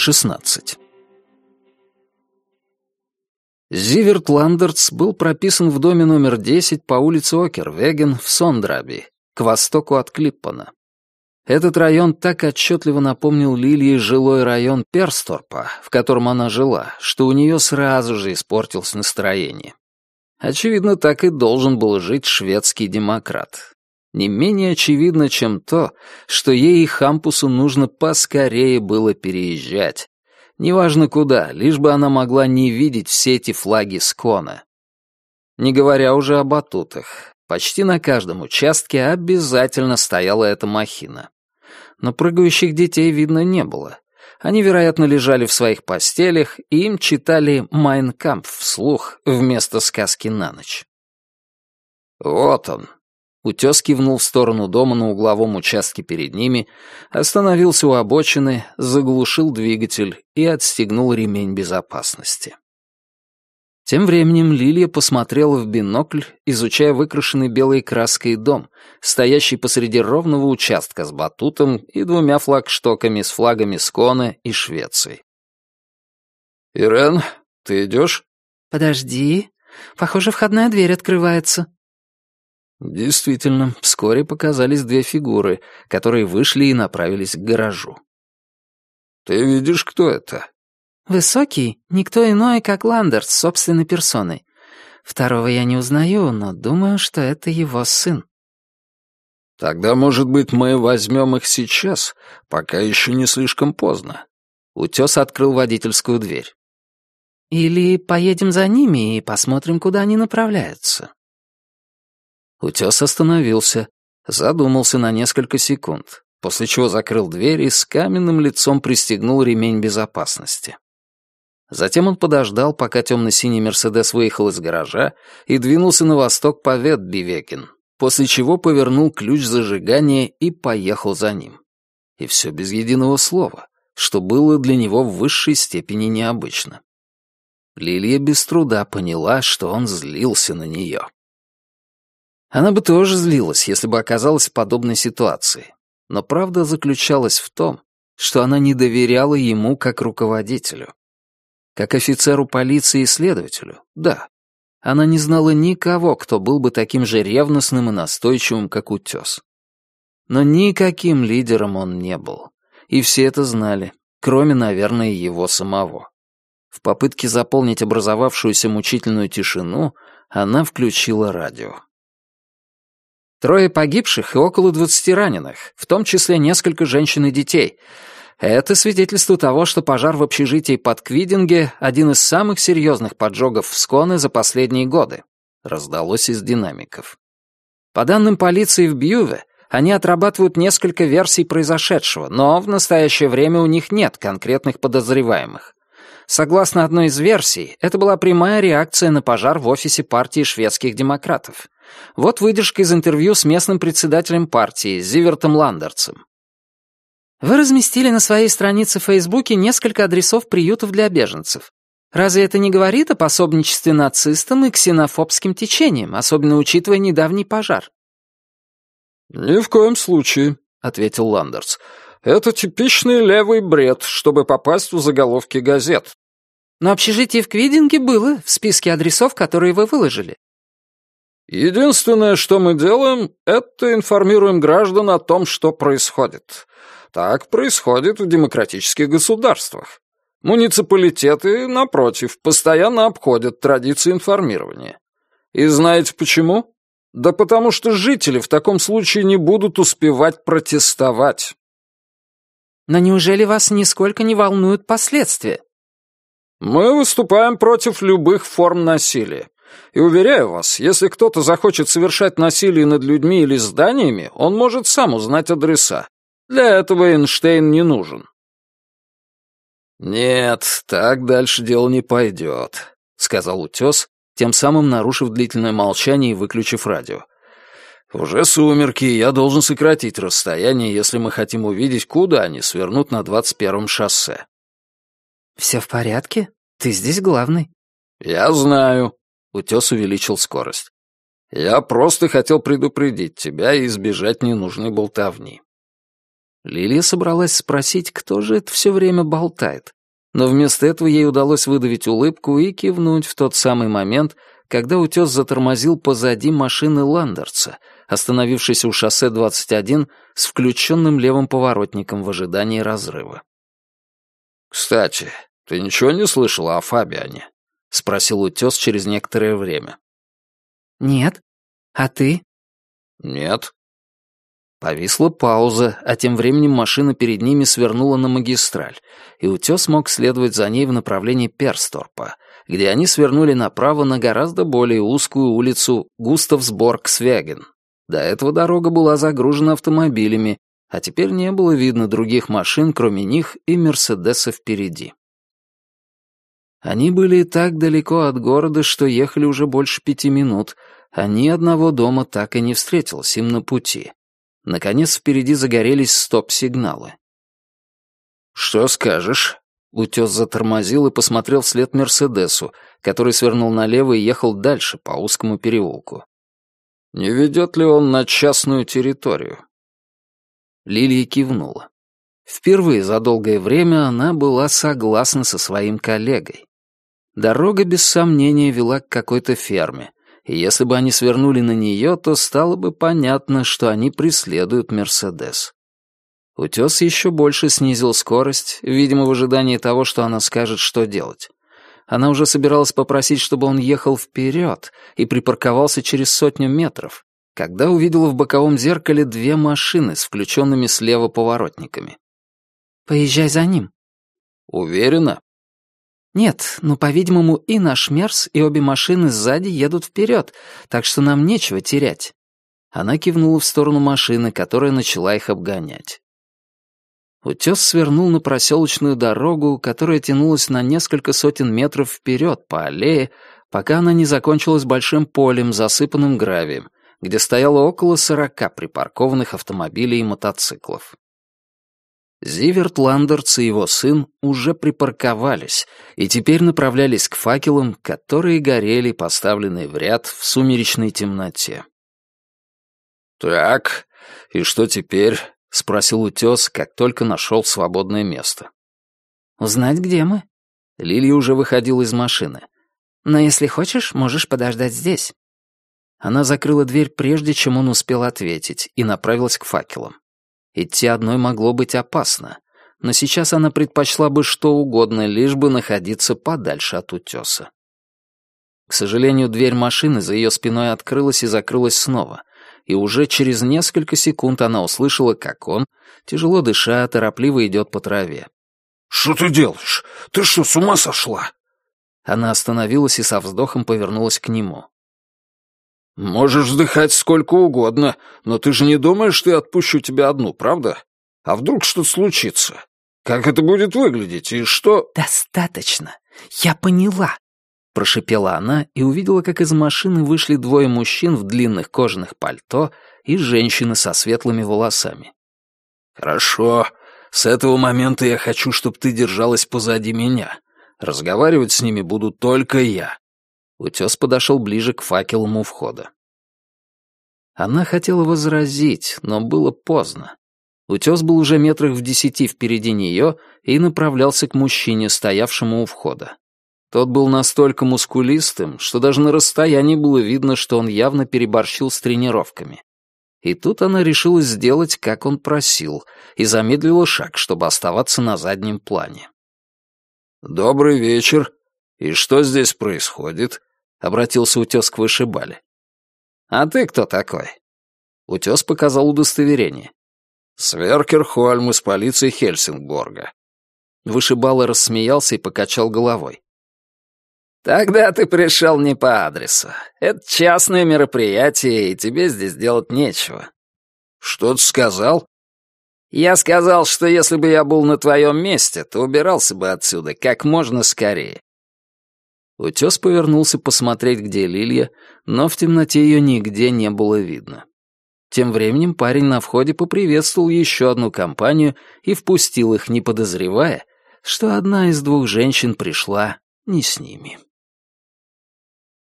16. Зиверт Ландерц был прописан в доме номер 10 по улице Окервеген в Сондраби, к востоку от Клиппана. Этот район так отчетливо напомнил Лилии жилой район Персторпа, в котором она жила, что у нее сразу же испортилось настроение. Очевидно, так и должен был жить шведский демократ. Не менее очевидно, чем то, что ей и Хампусу нужно поскорее было переезжать. Неважно куда, лишь бы она могла не видеть все эти флаги Скона. Не говоря уже о батутах. Почти на каждом участке обязательно стояла эта махина но прыгающих детей видно не было. Они, вероятно, лежали в своих постелях, и им читали «Майн Кампф» вслух вместо сказки на ночь. «Вот он». Утес кивнул в сторону дома на угловом участке перед ними, остановился у обочины, заглушил двигатель и отстегнул ремень безопасности. Тем временем Лилия посмотрела в бинокль, изучая выкрашенный белой краской дом, стоящий посреди ровного участка с батутом и двумя флагштоками с флагами Скона и Швеции. «Ирен, ты идешь?» «Подожди. Похоже, входная дверь открывается». Действительно, вскоре показались две фигуры, которые вышли и направились к гаражу. «Ты видишь, кто это?» Высокий — никто иной, как Ландерс собственной персоной. Второго я не узнаю, но думаю, что это его сын. Тогда, может быть, мы возьмем их сейчас, пока еще не слишком поздно. Утес открыл водительскую дверь. Или поедем за ними и посмотрим, куда они направляются. Утес остановился, задумался на несколько секунд, после чего закрыл дверь и с каменным лицом пристегнул ремень безопасности. Затем он подождал, пока темно-синий «Мерседес» выехал из гаража и двинулся на восток по Ветбивекин, после чего повернул ключ зажигания и поехал за ним. И все без единого слова, что было для него в высшей степени необычно. Лилия без труда поняла, что он злился на нее. Она бы тоже злилась, если бы оказалась в подобной ситуации. Но правда заключалась в том, что она не доверяла ему как руководителю. Как офицеру полиции и следователю, да. Она не знала никого, кто был бы таким же ревностным и настойчивым, как утес. Но никаким лидером он не был. И все это знали, кроме, наверное, его самого. В попытке заполнить образовавшуюся мучительную тишину она включила радио. Трое погибших и около двадцати раненых, в том числе несколько женщин и детей. Это свидетельство того, что пожар в общежитии под Квидинге — один из самых серьезных поджогов в Сконе за последние годы, раздалось из динамиков. По данным полиции в Бьюве, они отрабатывают несколько версий произошедшего, но в настоящее время у них нет конкретных подозреваемых. Согласно одной из версий, это была прямая реакция на пожар в офисе партии шведских демократов. Вот выдержка из интервью с местным председателем партии, Зивертом Ландерцем. Вы разместили на своей странице в Фейсбуке несколько адресов приютов для беженцев. Разве это не говорит о пособничестве нацистам и ксенофобским течениям, особенно учитывая недавний пожар? «Ни в коем случае», — ответил Ландерс. «Это типичный левый бред, чтобы попасть в заголовки газет». Но общежитие в Квидинге было в списке адресов, которые вы выложили. Единственное, что мы делаем, это информируем граждан о том, что происходит. Так происходит в демократических государствах. Муниципалитеты, напротив, постоянно обходят традиции информирования. И знаете почему? Да потому что жители в таком случае не будут успевать протестовать. Но неужели вас нисколько не волнуют последствия? Мы выступаем против любых форм насилия. И уверяю вас, если кто-то захочет совершать насилие над людьми или зданиями, он может сам узнать адреса. Для этого Эйнштейн не нужен». «Нет, так дальше дело не пойдет», — сказал утес, тем самым нарушив длительное молчание и выключив радио. «Уже сумерки, я должен сократить расстояние, если мы хотим увидеть, куда они свернут на 21-м шоссе». «Все в порядке? Ты здесь главный». «Я знаю», — утес увеличил скорость. «Я просто хотел предупредить тебя и избежать ненужной болтовни». Лилия собралась спросить, кто же это все время болтает, но вместо этого ей удалось выдавить улыбку и кивнуть в тот самый момент, когда утес затормозил позади машины Ландерца, остановившейся у шоссе 21 с включенным левым поворотником в ожидании разрыва. «Кстати, ты ничего не слышала о Фабиане?» — спросил утес через некоторое время. «Нет. А ты?» «Нет». Повисла пауза, а тем временем машина перед ними свернула на магистраль, и утес мог следовать за ней в направлении Персторпа, где они свернули направо на гораздо более узкую улицу Густавсборг-Свяген. До этого дорога была загружена автомобилями, а теперь не было видно других машин, кроме них и Мерседеса впереди. Они были так далеко от города, что ехали уже больше пяти минут, а ни одного дома так и не встретилось им на пути. Наконец впереди загорелись стоп-сигналы. «Что скажешь?» Утес затормозил и посмотрел вслед Мерседесу, который свернул налево и ехал дальше по узкому переулку. «Не ведет ли он на частную территорию?» Лилия кивнула. Впервые за долгое время она была согласна со своим коллегой. Дорога, без сомнения, вела к какой-то ферме, и если бы они свернули на нее, то стало бы понятно, что они преследуют Мерседес. Утес еще больше снизил скорость, видимо, в ожидании того, что она скажет, что делать. Она уже собиралась попросить, чтобы он ехал вперед и припарковался через сотню метров, когда увидела в боковом зеркале две машины с включенными слева поворотниками. «Поезжай за ним». «Уверена?» «Нет, но, по-видимому, и наш Мерс, и обе машины сзади едут вперед, так что нам нечего терять». Она кивнула в сторону машины, которая начала их обгонять. Утес свернул на проселочную дорогу, которая тянулась на несколько сотен метров вперед по аллее, пока она не закончилась большим полем, засыпанным гравием, где стояло около сорока припаркованных автомобилей и мотоциклов. Зиверт Ландерц и его сын уже припарковались и теперь направлялись к факелам, которые горели, поставленные в ряд в сумеречной темноте. «Так, и что теперь?» — спросил утес, как только нашел свободное место. «Узнать, где мы?» Лилия уже выходила из машины. «Но если хочешь, можешь подождать здесь». Она закрыла дверь, прежде чем он успел ответить, и направилась к факелам. Идти одной могло быть опасно, но сейчас она предпочла бы что угодно, лишь бы находиться подальше от утеса. К сожалению, дверь машины за ее спиной открылась и закрылась снова, и уже через несколько секунд она услышала, как он, тяжело дыша, торопливо идет по траве. «Что ты делаешь? Ты что, с ума сошла?» Она остановилась и со вздохом повернулась к нему. «Можешь вздыхать сколько угодно, но ты же не думаешь, что я отпущу тебя одну, правда? А вдруг что-то случится? Как это будет выглядеть и что...» «Достаточно. Я поняла», — прошипела она и увидела, как из машины вышли двое мужчин в длинных кожаных пальто и женщина со светлыми волосами. «Хорошо. С этого момента я хочу, чтобы ты держалась позади меня. Разговаривать с ними буду только я. Утес подошел ближе к факелам у входа. Она хотела возразить, но было поздно. Утес был уже метрах в десяти впереди нее и направлялся к мужчине, стоявшему у входа. Тот был настолько мускулистым, что даже на расстоянии было видно, что он явно переборщил с тренировками. И тут она решила сделать, как он просил, и замедлила шаг, чтобы оставаться на заднем плане. «Добрый вечер. И что здесь происходит?» — обратился утес к вышибале. «А ты кто такой?» Утес показал удостоверение. «Сверкер Хольм из полиции Хельсингборга». Вышибала рассмеялся и покачал головой. «Тогда ты пришел не по адресу. Это частное мероприятие, и тебе здесь делать нечего». «Что ты сказал?» «Я сказал, что если бы я был на твоем месте, то убирался бы отсюда как можно скорее. Утес повернулся посмотреть, где Лилия, но в темноте ее нигде не было видно. Тем временем парень на входе поприветствовал еще одну компанию и впустил их, не подозревая, что одна из двух женщин пришла не с ними.